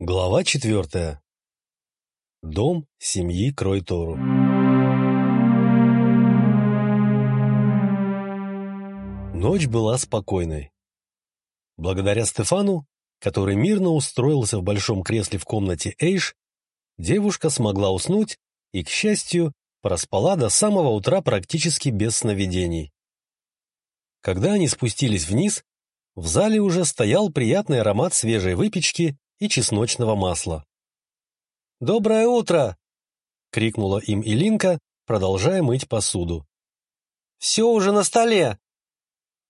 Глава четвертая. Дом семьи Кройтору. Ночь была спокойной. Благодаря Стефану, который мирно устроился в большом кресле в комнате Эйш, девушка смогла уснуть и, к счастью, проспала до самого утра практически без сновидений. Когда они спустились вниз, в зале уже стоял приятный аромат свежей выпечки и чесночного масла. «Доброе утро!» — крикнула им Илинка, продолжая мыть посуду. «Все уже на столе!»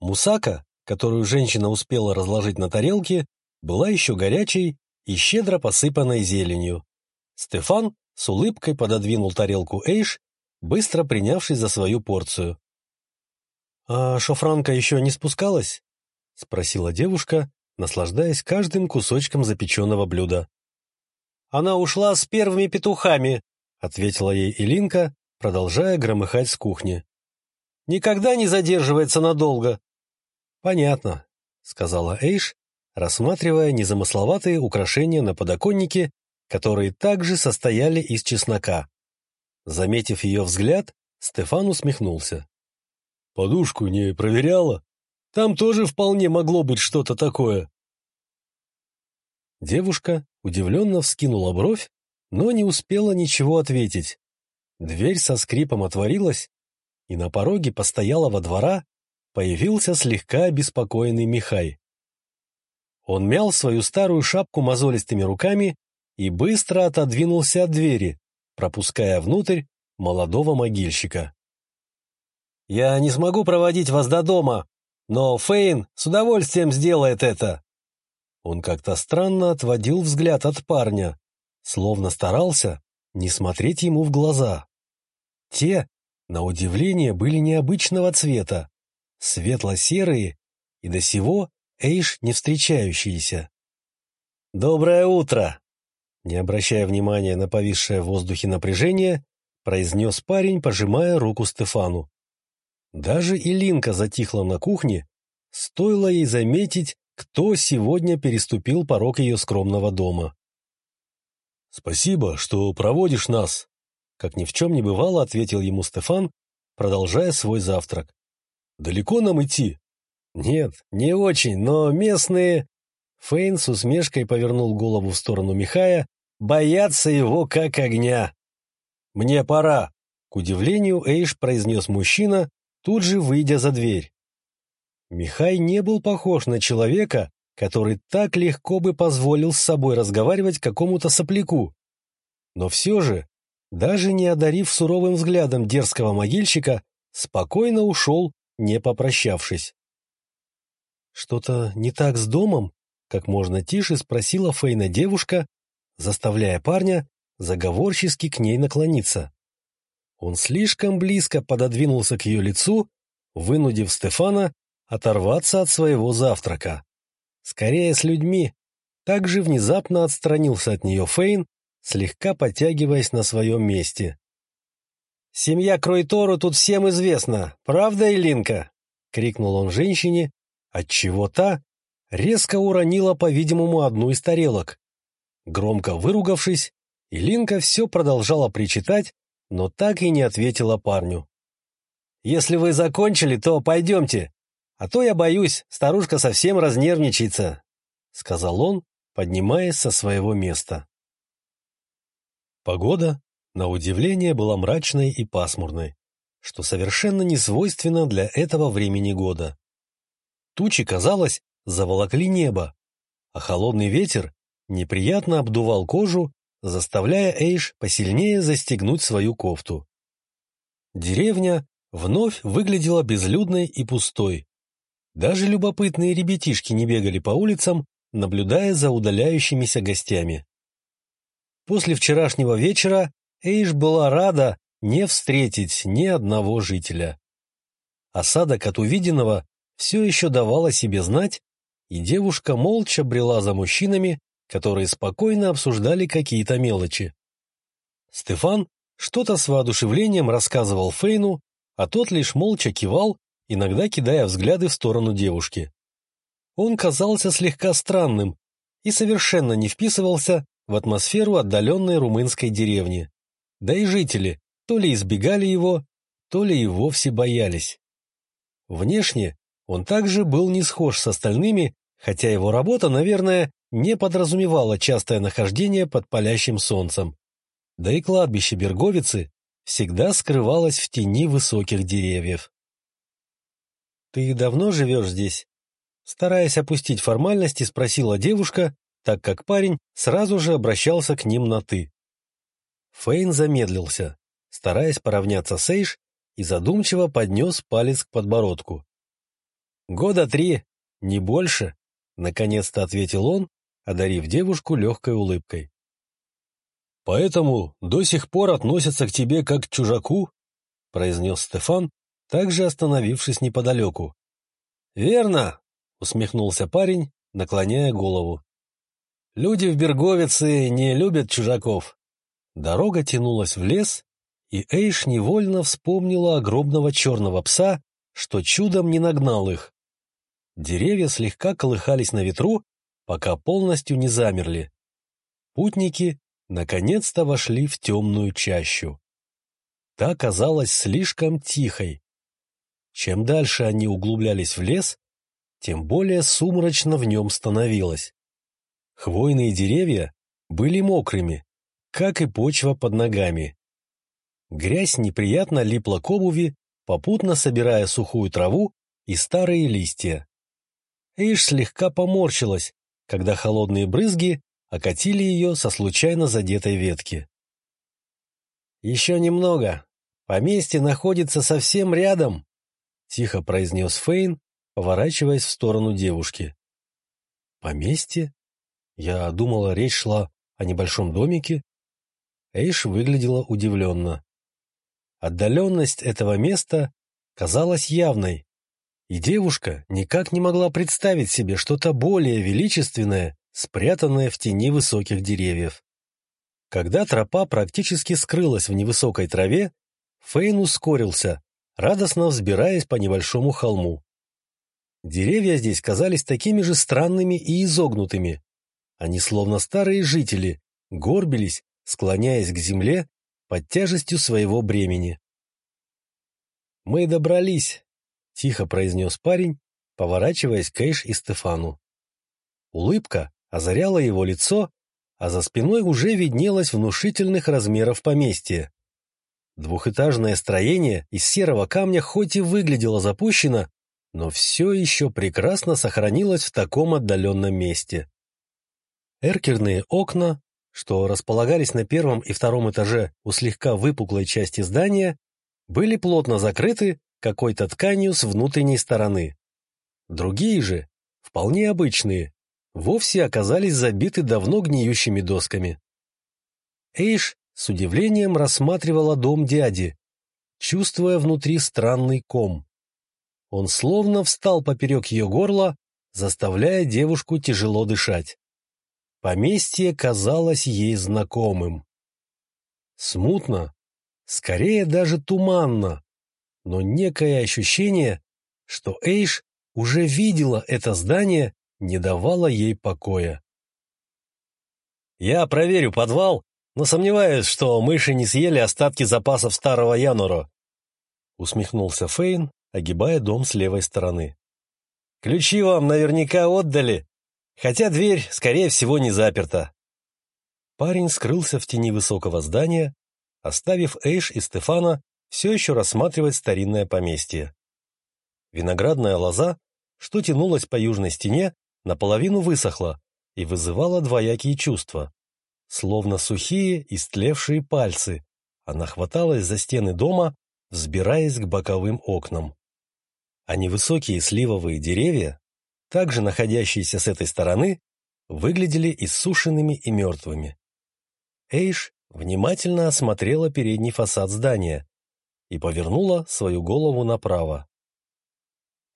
Мусака, которую женщина успела разложить на тарелке, была еще горячей и щедро посыпанной зеленью. Стефан с улыбкой пододвинул тарелку Эйш, быстро принявшись за свою порцию. «А шофранка еще не спускалась?» — спросила девушка, наслаждаясь каждым кусочком запеченного блюда. «Она ушла с первыми петухами», — ответила ей Илинка, продолжая громыхать с кухни. «Никогда не задерживается надолго». «Понятно», — сказала Эйш, рассматривая незамысловатые украшения на подоконнике, которые также состояли из чеснока. Заметив ее взгляд, Стефан усмехнулся. «Подушку не проверяла?» Там тоже вполне могло быть что-то такое. Девушка удивленно вскинула бровь, но не успела ничего ответить. Дверь со скрипом отворилась, и на пороге постоялого двора появился слегка обеспокоенный Михай. Он мял свою старую шапку мозолистыми руками и быстро отодвинулся от двери, пропуская внутрь молодого могильщика. «Я не смогу проводить вас до дома», но Фейн с удовольствием сделает это. Он как-то странно отводил взгляд от парня, словно старался не смотреть ему в глаза. Те, на удивление, были необычного цвета, светло-серые и до сего эйш не встречающиеся. «Доброе утро!» Не обращая внимания на повисшее в воздухе напряжение, произнес парень, пожимая руку Стефану. Даже Илинка затихла на кухне, стоило ей заметить, кто сегодня переступил порог ее скромного дома. «Спасибо, что проводишь нас», — как ни в чем не бывало, ответил ему Стефан, продолжая свой завтрак. «Далеко нам идти?» «Нет, не очень, но местные...» Фейн с усмешкой повернул голову в сторону Михая, боятся его как огня. «Мне пора», — к удивлению Эйш произнес мужчина, тут же выйдя за дверь. Михай не был похож на человека, который так легко бы позволил с собой разговаривать какому-то сопляку. Но все же, даже не одарив суровым взглядом дерзкого могильщика, спокойно ушел, не попрощавшись. «Что-то не так с домом?» — как можно тише спросила Фейна девушка, заставляя парня заговорчески к ней наклониться. Он слишком близко пододвинулся к ее лицу, вынудив Стефана оторваться от своего завтрака. Скорее с людьми. Также внезапно отстранился от нее Фейн, слегка подтягиваясь на своем месте. «Семья Кройтору тут всем известна, правда, Илинка?» — крикнул он женщине, отчего та резко уронила, по-видимому, одну из тарелок. Громко выругавшись, Илинка все продолжала причитать, но так и не ответила парню. «Если вы закончили, то пойдемте, а то я боюсь, старушка совсем разнервничается», — сказал он, поднимаясь со своего места. Погода, на удивление, была мрачной и пасмурной, что совершенно не свойственно для этого времени года. Тучи, казалось, заволокли небо, а холодный ветер неприятно обдувал кожу заставляя Эйш посильнее застегнуть свою кофту. Деревня вновь выглядела безлюдной и пустой. Даже любопытные ребятишки не бегали по улицам, наблюдая за удаляющимися гостями. После вчерашнего вечера Эйш была рада не встретить ни одного жителя. Осадок от увиденного все еще давала себе знать, и девушка молча брела за мужчинами, которые спокойно обсуждали какие-то мелочи. Стефан что-то с воодушевлением рассказывал Фейну, а тот лишь молча кивал, иногда кидая взгляды в сторону девушки. Он казался слегка странным, и совершенно не вписывался в атмосферу отдаленной румынской деревни. Да и жители то ли избегали его, то ли и вовсе боялись. Внешне он также был не схож с остальными, хотя его работа, наверное, не подразумевала частое нахождение под палящим солнцем. Да и кладбище Берговицы всегда скрывалось в тени высоких деревьев. «Ты давно живешь здесь?» Стараясь опустить формальности, спросила девушка, так как парень сразу же обращался к ним на «ты». Фейн замедлился, стараясь поравняться с Эйш, и задумчиво поднес палец к подбородку. «Года три, не больше», — наконец-то ответил он, одарив девушку легкой улыбкой. «Поэтому до сих пор относятся к тебе как к чужаку?» — произнес Стефан, также остановившись неподалеку. «Верно», — усмехнулся парень, наклоняя голову. «Люди в Берговице не любят чужаков». Дорога тянулась в лес, и Эйш невольно вспомнила огромного черного пса, что чудом не нагнал их. Деревья слегка колыхались на ветру, пока полностью не замерли. Путники наконец-то вошли в темную чащу. Та казалась слишком тихой. Чем дальше они углублялись в лес, тем более сумрачно в нем становилось. Хвойные деревья были мокрыми, как и почва под ногами. Грязь неприятно липла к обуви, попутно собирая сухую траву и старые листья. Эйш слегка поморщилась, когда холодные брызги окатили ее со случайно задетой ветки. «Еще немного. Поместье находится совсем рядом», — тихо произнес Фейн, поворачиваясь в сторону девушки. «Поместье? Я думала, речь шла о небольшом домике». Эйш выглядела удивленно. Отдаленность этого места казалась явной, и девушка никак не могла представить себе что-то более величественное, спрятанное в тени высоких деревьев. Когда тропа практически скрылась в невысокой траве, Фейн ускорился, радостно взбираясь по небольшому холму. Деревья здесь казались такими же странными и изогнутыми. Они, словно старые жители, горбились, склоняясь к земле под тяжестью своего бремени. «Мы добрались», — тихо произнес парень, поворачиваясь к Эйш и Стефану. Улыбка озаряла его лицо, а за спиной уже виднелось внушительных размеров поместье. Двухэтажное строение из серого камня хоть и выглядело запущено, но все еще прекрасно сохранилось в таком отдаленном месте. Эркерные окна, что располагались на первом и втором этаже у слегка выпуклой части здания, были плотно закрыты какой-то тканью с внутренней стороны. Другие же, вполне обычные, вовсе оказались забиты давно гниющими досками. Эйш с удивлением рассматривала дом дяди, чувствуя внутри странный ком. Он словно встал поперек ее горла, заставляя девушку тяжело дышать. Поместье казалось ей знакомым. Смутно, скорее даже туманно, но некое ощущение, что Эйш уже видела это здание, не давало ей покоя. «Я проверю подвал, но сомневаюсь, что мыши не съели остатки запасов старого Яноро», усмехнулся Фейн, огибая дом с левой стороны. «Ключи вам наверняка отдали, хотя дверь, скорее всего, не заперта». Парень скрылся в тени высокого здания, оставив Эйш и Стефана все еще рассматривать старинное поместье. Виноградная лоза, что тянулась по южной стене, наполовину высохла и вызывала двоякие чувства. Словно сухие, истлевшие пальцы, она хваталась за стены дома, взбираясь к боковым окнам. А невысокие сливовые деревья, также находящиеся с этой стороны, выглядели иссушенными и мертвыми. Эйш внимательно осмотрела передний фасад здания, и повернула свою голову направо.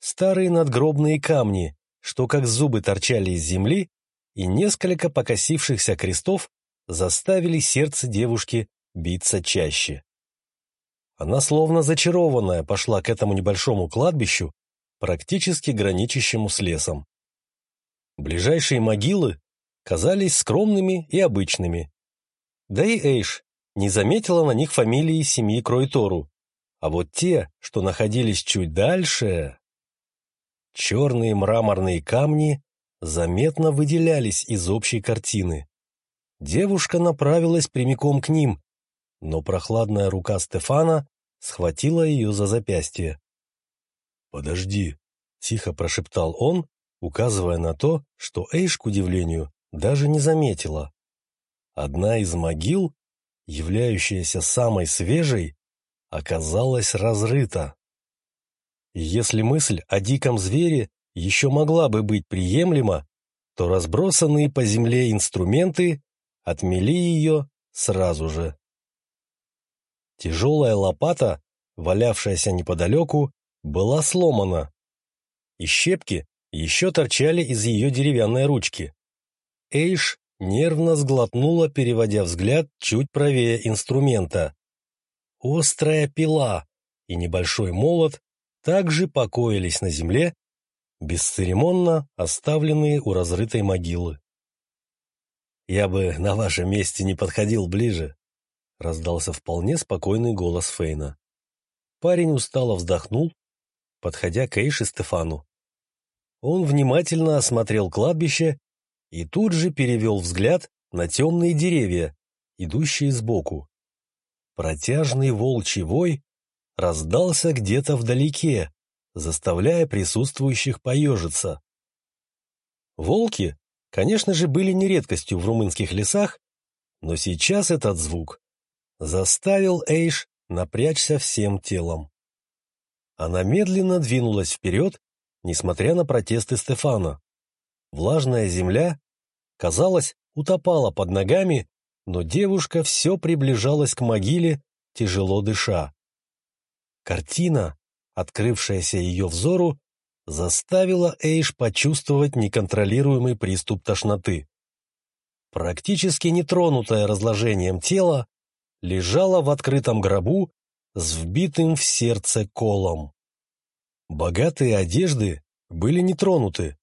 Старые надгробные камни, что как зубы торчали из земли, и несколько покосившихся крестов заставили сердце девушки биться чаще. Она словно зачарованная пошла к этому небольшому кладбищу, практически граничащему с лесом. Ближайшие могилы казались скромными и обычными. Да и Эйш не заметила на них фамилии семьи Кройтору, а вот те, что находились чуть дальше... Черные мраморные камни заметно выделялись из общей картины. Девушка направилась прямиком к ним, но прохладная рука Стефана схватила ее за запястье. «Подожди», — тихо прошептал он, указывая на то, что Эйш, к удивлению, даже не заметила. Одна из могил, являющаяся самой свежей, оказалась разрыта. если мысль о диком звере еще могла бы быть приемлема, то разбросанные по земле инструменты отмели ее сразу же. Тяжелая лопата, валявшаяся неподалеку, была сломана, и щепки еще торчали из ее деревянной ручки. Эйш нервно сглотнула, переводя взгляд чуть правее инструмента. Острая пила и небольшой молот также покоились на земле, бесцеремонно оставленные у разрытой могилы. «Я бы на вашем месте не подходил ближе», — раздался вполне спокойный голос Фейна. Парень устало вздохнул, подходя к Эйш и Стефану. Он внимательно осмотрел кладбище и тут же перевел взгляд на темные деревья, идущие сбоку. Протяжный волчий вой раздался где-то вдалеке, заставляя присутствующих поежиться. Волки, конечно же, были не редкостью в румынских лесах, но сейчас этот звук заставил Эйш напрячься всем телом. Она медленно двинулась вперед, несмотря на протесты Стефана. Влажная земля, казалось, утопала под ногами, но девушка все приближалась к могиле, тяжело дыша. Картина, открывшаяся ее взору, заставила Эйш почувствовать неконтролируемый приступ тошноты. Практически нетронутое разложением тело, лежала в открытом гробу с вбитым в сердце колом. Богатые одежды были не тронуты,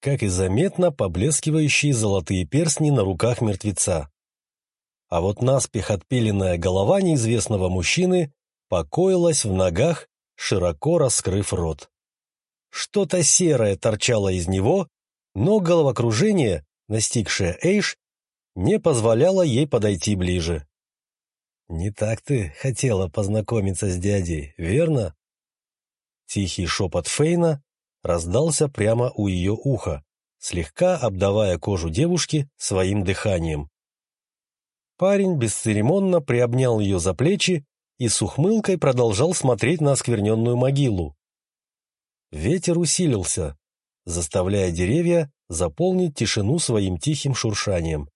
как и заметно поблескивающие золотые перстни на руках мертвеца. А вот наспех отпиленная голова неизвестного мужчины покоилась в ногах, широко раскрыв рот. Что-то серое торчало из него, но головокружение, настигшее Эйш, не позволяло ей подойти ближе. «Не так ты хотела познакомиться с дядей, верно?» Тихий шепот Фейна раздался прямо у ее уха, слегка обдавая кожу девушки своим дыханием. Парень бесцеремонно приобнял ее за плечи и с ухмылкой продолжал смотреть на оскверненную могилу. Ветер усилился, заставляя деревья заполнить тишину своим тихим шуршанием.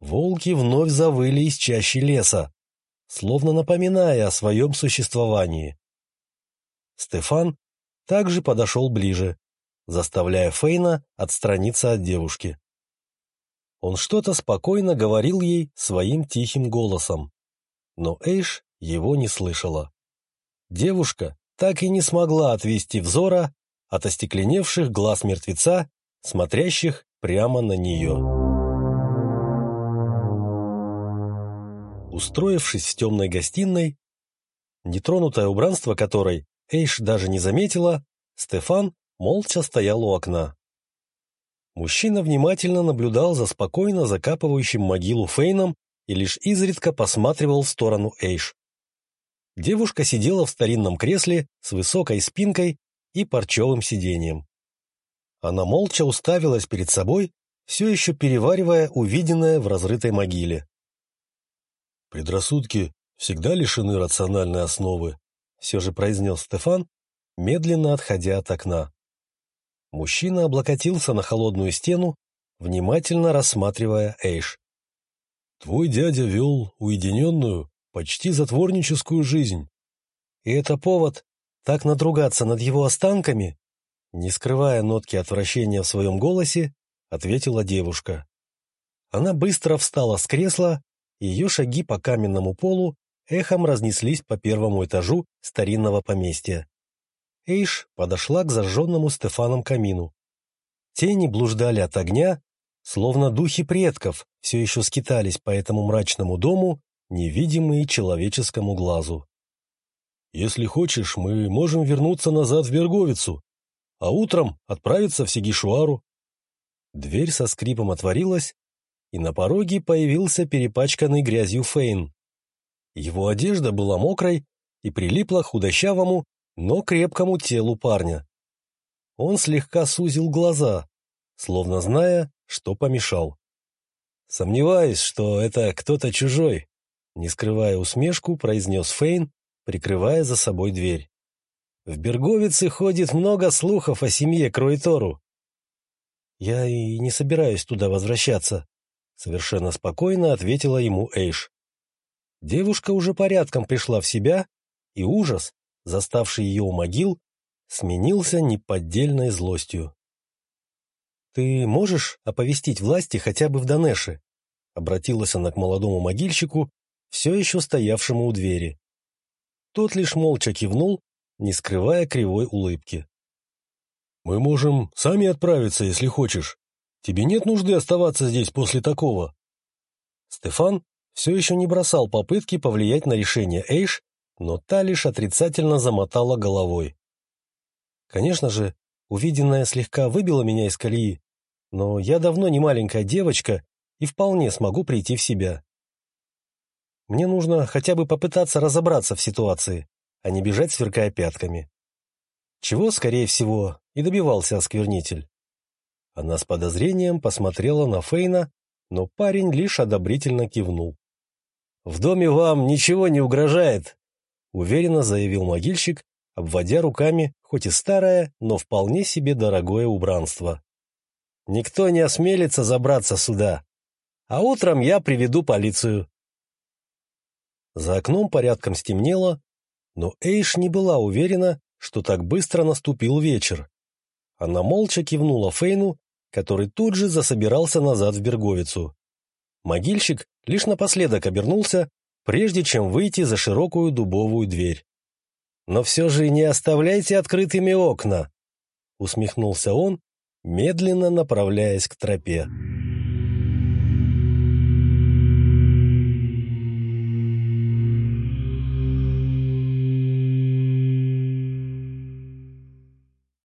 Волки вновь завыли из чащи леса, словно напоминая о своем существовании. Стефан также подошел ближе, заставляя Фейна отстраниться от девушки. Он что-то спокойно говорил ей своим тихим голосом, но Эйш его не слышала. Девушка так и не смогла отвести взора от остекленевших глаз мертвеца, смотрящих прямо на нее. Устроившись в темной гостиной, нетронутое убранство которой Эйш даже не заметила, Стефан молча стоял у окна. Мужчина внимательно наблюдал за спокойно закапывающим могилу Фейном и лишь изредка посматривал в сторону Эйш. Девушка сидела в старинном кресле с высокой спинкой и парчевым сиденьем. Она молча уставилась перед собой, все еще переваривая увиденное в разрытой могиле. «Предрассудки всегда лишены рациональной основы», все же произнес Стефан, медленно отходя от окна. Мужчина облокотился на холодную стену, внимательно рассматривая Эйш. «Твой дядя вел уединенную, почти затворническую жизнь. И это повод так надругаться над его останками?» Не скрывая нотки отвращения в своем голосе, ответила девушка. Она быстро встала с кресла ее шаги по каменному полу эхом разнеслись по первому этажу старинного поместья. Эйш подошла к зажженному Стефаном камину. Тени блуждали от огня, Словно духи предков все еще скитались по этому мрачному дому, невидимые человеческому глазу. «Если хочешь, мы можем вернуться назад в Берговицу, а утром отправиться в Сигишуару». Дверь со скрипом отворилась, и на пороге появился перепачканный грязью Фейн. Его одежда была мокрой и прилипла худощавому, но крепкому телу парня. Он слегка сузил глаза, словно зная, что помешал. «Сомневаюсь, что это кто-то чужой», — не скрывая усмешку, произнес Фейн, прикрывая за собой дверь. «В Берговице ходит много слухов о семье Кроитору». «Я и не собираюсь туда возвращаться», — совершенно спокойно ответила ему Эйш. Девушка уже порядком пришла в себя, и ужас, заставший ее у могил, сменился неподдельной злостью. «Ты можешь оповестить власти хотя бы в Данеше?» Обратилась она к молодому могильщику, все еще стоявшему у двери. Тот лишь молча кивнул, не скрывая кривой улыбки. «Мы можем сами отправиться, если хочешь. Тебе нет нужды оставаться здесь после такого». Стефан все еще не бросал попытки повлиять на решение Эйш, но та лишь отрицательно замотала головой. Конечно же, увиденное слегка выбило меня из колеи, но я давно не маленькая девочка и вполне смогу прийти в себя. Мне нужно хотя бы попытаться разобраться в ситуации, а не бежать, сверкая пятками. Чего, скорее всего, и добивался осквернитель. Она с подозрением посмотрела на Фейна, но парень лишь одобрительно кивнул. «В доме вам ничего не угрожает», — уверенно заявил могильщик, обводя руками хоть и старое, но вполне себе дорогое убранство. Никто не осмелится забраться сюда. А утром я приведу полицию. За окном порядком стемнело, но Эйш не была уверена, что так быстро наступил вечер. Она молча кивнула Фейну, который тут же засобирался назад в Берговицу. Могильщик лишь напоследок обернулся, прежде чем выйти за широкую дубовую дверь. «Но все же не оставляйте открытыми окна!» — усмехнулся он медленно направляясь к тропе.